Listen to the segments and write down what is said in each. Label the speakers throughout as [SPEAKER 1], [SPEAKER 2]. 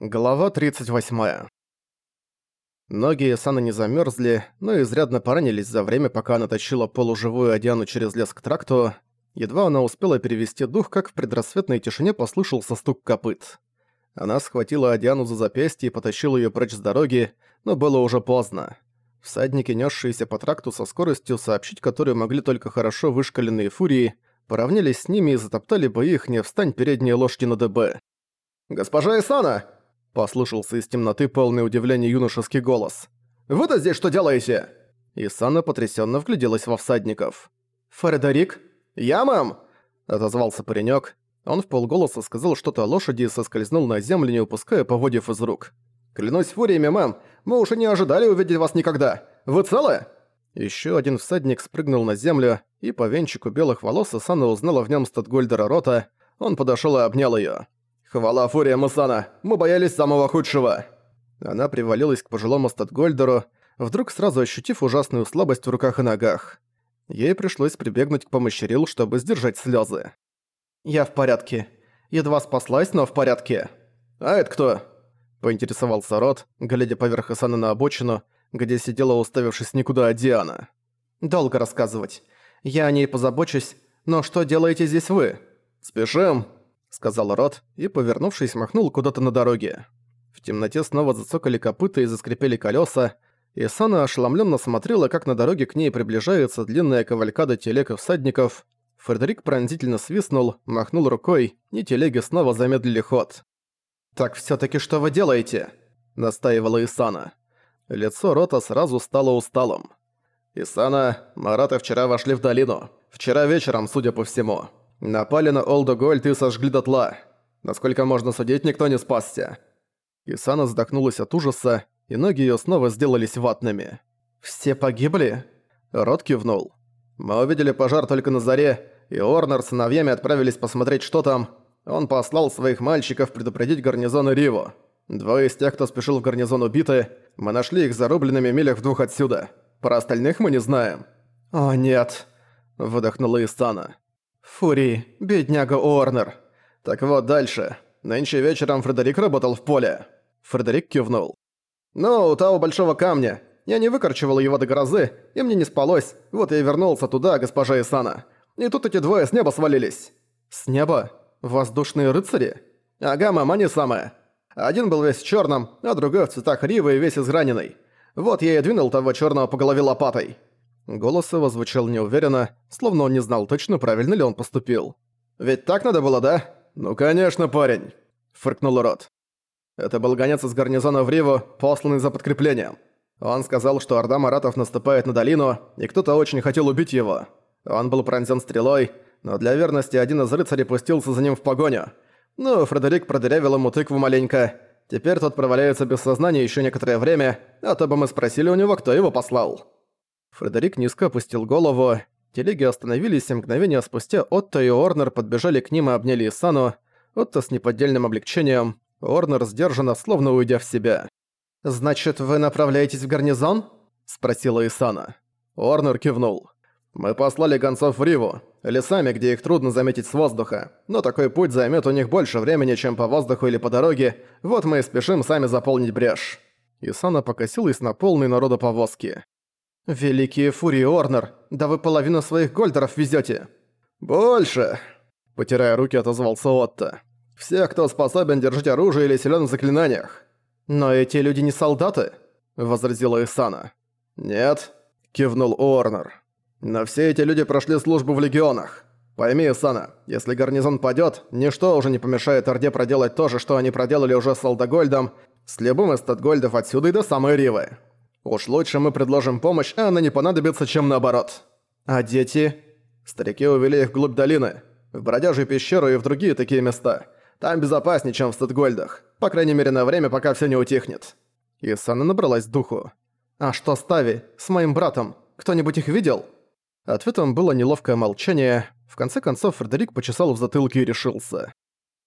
[SPEAKER 1] Глава 38. Ноги Исана не замерзли, но изрядно поранились за время, пока она тащила полуживую Адиану через лес к тракту. Едва она успела перевести дух, как в предрассветной тишине послышался стук копыт. Она схватила Адиану за запястье и потащила ее прочь с дороги, но было уже поздно. Всадники, несшиеся по тракту со скоростью, сообщить которую могли только хорошо вышкаленные фурии, поравнялись с ними и затоптали бы их не встань передние лошади на ДБ.
[SPEAKER 2] «Госпожа Исана!»
[SPEAKER 1] Послышался из темноты полный удивления юношеский голос.
[SPEAKER 2] «Вы-то здесь что делаете?»
[SPEAKER 1] Исана потрясенно вгляделась во всадников.
[SPEAKER 2] «Фредерик?» «Я, мам!»
[SPEAKER 1] Отозвался паренек. Он в полголоса сказал что-то о лошади и соскользнул на землю, не упуская поводьев из рук.
[SPEAKER 2] «Клянусь фуриями, мам, мы уже не ожидали увидеть вас никогда. Вы целы?»
[SPEAKER 1] Еще один всадник спрыгнул на землю, и по венчику белых волос Исана узнала в нем Статгольдера Рота. Он подошел и обнял ее.
[SPEAKER 2] «Хвала Фурия Мусана! Мы боялись самого худшего!»
[SPEAKER 1] Она привалилась к пожилому Статгольдеру, вдруг сразу ощутив ужасную слабость в руках и ногах. Ей пришлось прибегнуть к помощи Рил, чтобы сдержать слезы.
[SPEAKER 2] «Я в порядке. Едва спаслась, но в порядке. А это кто?»
[SPEAKER 1] Поинтересовался Рот, глядя поверх Исана на обочину, где сидела уставившись никуда Диана.
[SPEAKER 2] «Долго рассказывать. Я о ней позабочусь, но что делаете здесь вы?»
[SPEAKER 1] «Спешим!» — сказал Рот и, повернувшись, махнул куда-то на дороге. В темноте снова зацокали копыта и заскрипели колеса, и Сана ошеломленно смотрела, как на дороге к ней приближается длинная кавалькада телег и всадников. Фредерик пронзительно свистнул, махнул рукой, и телеги снова замедлили ход.
[SPEAKER 2] «Так все таки что вы делаете?»
[SPEAKER 1] — настаивала Исана. Лицо Рота сразу стало усталым. «Исана, Марата вчера вошли в долину. Вчера вечером, судя по всему. Напали на Олдо Гольд и сожгли дотла. Насколько можно судить, никто не спасся. Исана вздохнулась от ужаса, и ноги её снова сделались ватными.
[SPEAKER 2] «Все погибли?»
[SPEAKER 1] Рот кивнул. «Мы увидели пожар только на заре, и Орнер с сыновьями отправились посмотреть, что там. Он послал своих мальчиков предупредить гарнизон Риву. Двое из тех, кто спешил в гарнизон убиты, мы нашли их зарубленными милях в двух отсюда. Про остальных мы не знаем».
[SPEAKER 2] «О, нет», — выдохнула Исана. Фури, бедняга Уорнер.
[SPEAKER 1] Так вот дальше. Нынче вечером Фредерик работал в поле. Фредерик кивнул.
[SPEAKER 2] Ну, у того большого камня. Я не выкорчевал его до грозы, и мне не спалось. Вот я и вернулся туда, госпожа Исана. И тут эти двое с неба свалились.
[SPEAKER 1] С неба? Воздушные рыцари?
[SPEAKER 2] Ага, мама, не самое. Один был весь в черном, а другой в цветах ривы и весь израненный. Вот я и двинул того черного по голове лопатой.
[SPEAKER 1] Голос его звучал неуверенно, словно он не знал точно, правильно ли он поступил.
[SPEAKER 2] «Ведь так надо было, да?»
[SPEAKER 1] «Ну конечно, парень!» — фыркнул Рот. Это был гонец из гарнизона в Риву, посланный за подкреплением. Он сказал, что орда маратов наступает на долину, и кто-то очень хотел убить его. Он был пронзен стрелой, но для верности один из рыцарей пустился за ним в погоню. Ну, Фредерик продырявил ему тыкву маленько. Теперь тот проваляется без сознания еще некоторое время, а то бы мы спросили у него, кто его послал. Фредерик низко опустил голову. Телеги остановились, и мгновение спустя Отто и Орнер подбежали к ним и обняли Исану. Отто с неподдельным облегчением, Орнер сдержанно, словно уйдя в себя.
[SPEAKER 2] «Значит, вы направляетесь в гарнизон?» – спросила Исана.
[SPEAKER 1] Орнер кивнул. «Мы послали гонцов в Риву, лесами, где их трудно заметить с воздуха, но такой путь займет у них больше времени, чем по воздуху или по дороге, вот мы и спешим сами заполнить брешь». Исана покосилась на полный народа повозки.
[SPEAKER 2] «Великие фурии, Орнер, да вы половину своих гольдеров везете.
[SPEAKER 1] «Больше!» – потирая руки, отозвался Отто. «Всех, кто способен держать оружие или силен в заклинаниях».
[SPEAKER 2] «Но эти люди не солдаты», – возразила Исана.
[SPEAKER 1] «Нет», – кивнул Орнер. «Но все эти люди прошли службу в легионах. Пойми, Исана, если гарнизон падёт, ничто уже не помешает Орде проделать то же, что они проделали уже с Алдагольдом, с любым из Статгольдов отсюда и до самой Ривы. Уж лучше мы предложим помощь, а она не понадобится, чем наоборот. А дети? Старики увели их вглубь долины, в бродяжью пещеру и в другие такие места. Там безопаснее, чем в Статгольдах. По крайней мере, на время, пока все не утихнет. И Сана набралась духу. «А что с Тави? С моим братом? Кто-нибудь их видел?» Ответом было неловкое молчание. В конце концов, Фредерик почесал в затылке и решился.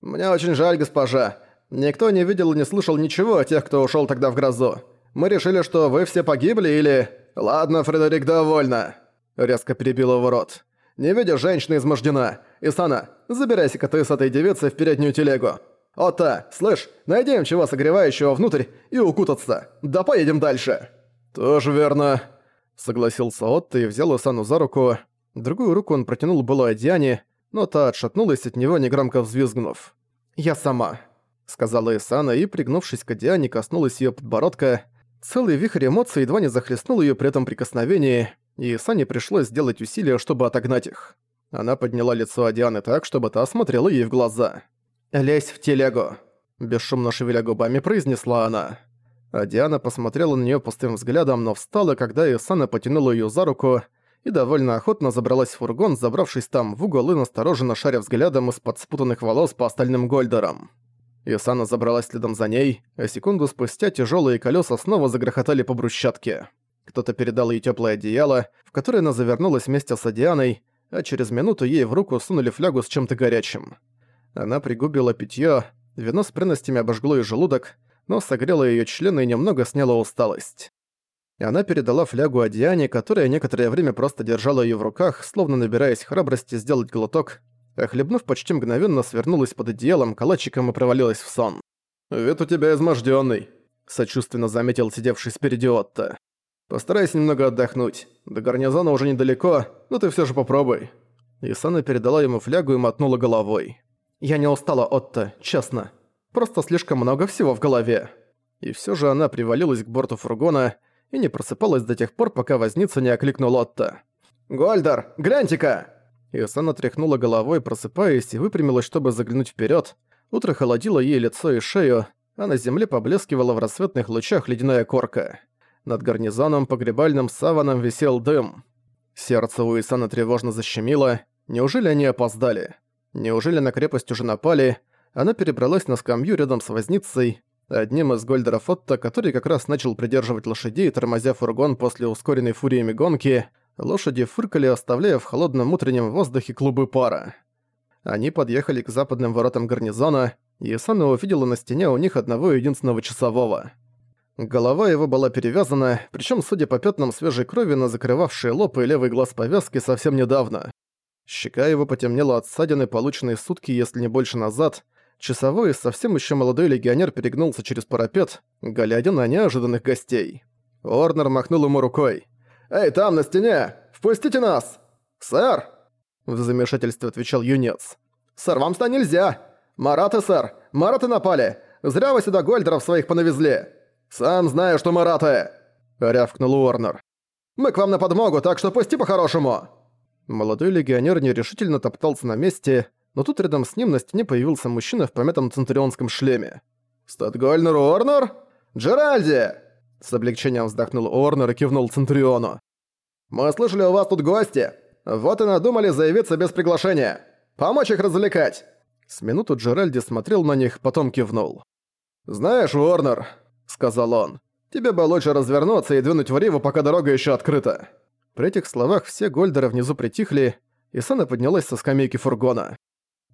[SPEAKER 1] «Мне очень жаль, госпожа. Никто не видел и не слышал ничего о тех, кто ушел тогда в грозу. Мы решили, что вы все погибли или... Ладно, Фредерик, довольно!» Резко перебил его рот. «Не видишь, женщина измождена. Исана, забирайся-ка ты с этой девицей в переднюю телегу. «Ота, слышь, найди чего согревающего внутрь и укутаться. Да поедем дальше!» «Тоже верно», — согласился Отто и взял Исану за руку. Другую руку он протянул было Диане, но та отшатнулась от него, негромко взвизгнув. «Я сама», — сказала Исана и, пригнувшись к Диане, коснулась её подбородка. Целый вихрь эмоций едва не захлестнул её при этом прикосновении, и Исане пришлось сделать усилия, чтобы отогнать их. Она подняла лицо Дианы так, чтобы та смотрела ей в глаза. «Лезь в телегу», – бесшумно шевеля губами произнесла она. А Диана посмотрела на неё пустым взглядом, но встала, когда Исана потянула её за руку и довольно охотно забралась в фургон, забравшись там в угол и настороженно шаря взглядом из-под спутанных волос по остальным гольдерам. Исана забралась следом за ней, а секунду спустя тяжёлые колёса снова загрохотали по брусчатке. Кто-то передал ей тёплое одеяло, в которое она завернулась вместе с Дианой, а через минуту ей в руку сунули флягу с чем-то горячим. Она пригубила питьё, вино с пряностями обожгло ей желудок, но согрело её члены и немного сняло усталость. И она передала флягу Адиане, которая некоторое время просто держала её в руках, словно набираясь храбрости сделать глоток, а хлебнув почти мгновенно свернулась под одеялом, калачиком и провалилась в сон. «Вид у тебя измождённый», — сочувственно заметил сидевший спереди Отто. Постарайся немного отдохнуть. До гарнизона уже недалеко, но ты все же попробуй». Исана передала ему флягу и мотнула головой. «Я не устала, Отто, честно. Просто слишком много всего в голове». И все же она привалилась к борту фургона и не просыпалась до тех пор, пока возница не окликнул Отто. «Гольдер, гляньте-ка!» Исана тряхнула головой, просыпаясь, и выпрямилась, чтобы заглянуть вперед. Утро холодило ей лицо и шею, а на земле поблескивала в рассветных лучах ледяная корка. Над гарнизоном погребальным саваном висел дым. Сердце у Исана тревожно защемило. Неужели они опоздали? Неужели на крепость уже напали? Она перебралась на скамью рядом с возницей, одним из гольдеров Отто, который как раз начал придерживать лошадей, тормозя фургон после ускоренной фуриями гонки. Лошади фыркали, оставляя в холодном утреннем воздухе клубы пара. Они подъехали к западным воротам гарнизона, и Исана увидела на стене у них одного единственного часового. Голова его была перевязана, причем, судя по пятнам свежей крови на закрывавшей лоб и левый глаз повязки совсем недавно. Щека его потемнела от ссадины, полученной сутки, если не больше назад. Часовой, совсем еще молодой легионер перегнулся через парапет, глядя на неожиданных гостей. Орнер махнул ему рукой. «Эй, там, на стене! Впустите нас!» «Сэр!» В замешательстве отвечал юнец. «Сэр, вам сюда нельзя! Мараты, сэр! Мараты напали! Зря вы сюда гольдеров своих понавезли!» «Сам знаю, что Марата!» — рявкнул Уорнер. «Мы к вам на подмогу, так что пусти по-хорошему!» Молодой легионер нерешительно топтался на месте, но тут рядом с ним на стене появился мужчина в помятом центурионском шлеме. «Статгольнер Уорнер? Джеральди!» С облегчением вздохнул Уорнер и кивнул Центуриону. «Мы слышали, у вас тут гости. Вот и надумали заявиться без приглашения. Помочь их развлекать!» С минуту Джеральди смотрел на них, потом кивнул. «Знаешь, Уорнер, сказал он. «Тебе бы лучше развернуться и двинуть в Риву, пока дорога еще открыта». При этих словах все гольдеры внизу притихли, и Сана поднялась со скамейки фургона.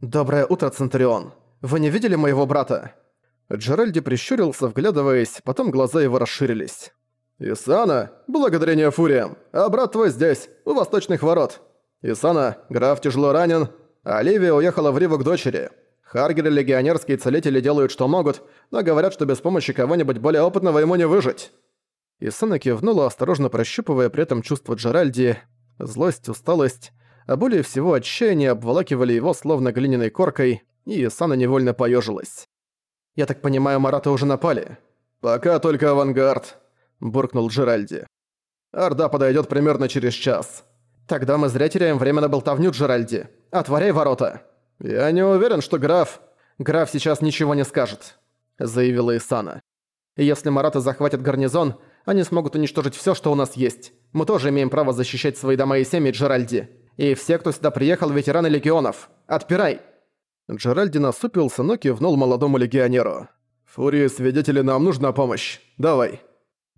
[SPEAKER 1] «Доброе утро, Центурион. Вы не видели моего брата?» Джеральди прищурился, вглядываясь, потом глаза его расширились. «Исана, благодарение фуриям, а брат твой здесь, у восточных ворот. Исана, граф тяжело ранен, а Оливия уехала в Риву к дочери. Харгер и легионерские целители делают, что могут, но говорят, что без помощи кого-нибудь более опытного ему не выжить». Исана кивнула, осторожно прощупывая при этом чувство Джеральди. Злость, усталость, а более всего отчаяние обволакивали его словно глиняной коркой, и Исана невольно поежилась. «Я так понимаю, Марата уже напали?» «Пока только авангард», — буркнул Джеральди. «Орда подойдет примерно через час». «Тогда мы зря теряем время на болтовню, Джеральди. Отворяй ворота!» «Я не уверен, что граф...» «Граф сейчас ничего не скажет», — заявила Исана. «Если Марата захватят гарнизон, они смогут уничтожить всё, что у нас есть. Мы тоже имеем право защищать свои дома и семьи, Джеральди. И все, кто сюда приехал, ветераны легионов. Отпирай!» Джеральди насупился, но кивнул молодому легионеру. «Фурии свидетели, нам нужна помощь. Давай!»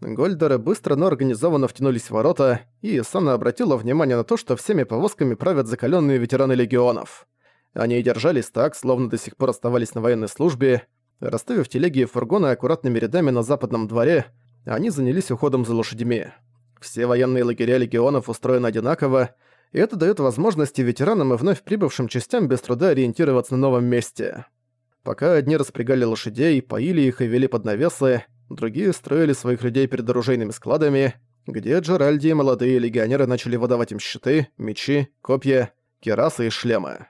[SPEAKER 1] Гольдеры быстро, но организованно втянулись в ворота, и Исана обратила внимание на то, что всеми повозками правят закаленные ветераны легионов. Они держались так, словно до сих пор оставались на военной службе. Расставив телеги и фургоны аккуратными рядами на западном дворе, они занялись уходом за лошадьми. Все военные лагеря легионов устроены одинаково, и это даёт возможности ветеранам и вновь прибывшим частям без труда ориентироваться на новом месте. Пока одни распрягали лошадей, поили их и вели под навесы, другие строили своих людей перед оружейными складами, где Джеральди и молодые легионеры начали выдавать им щиты, мечи, копья, керасы и шлемы.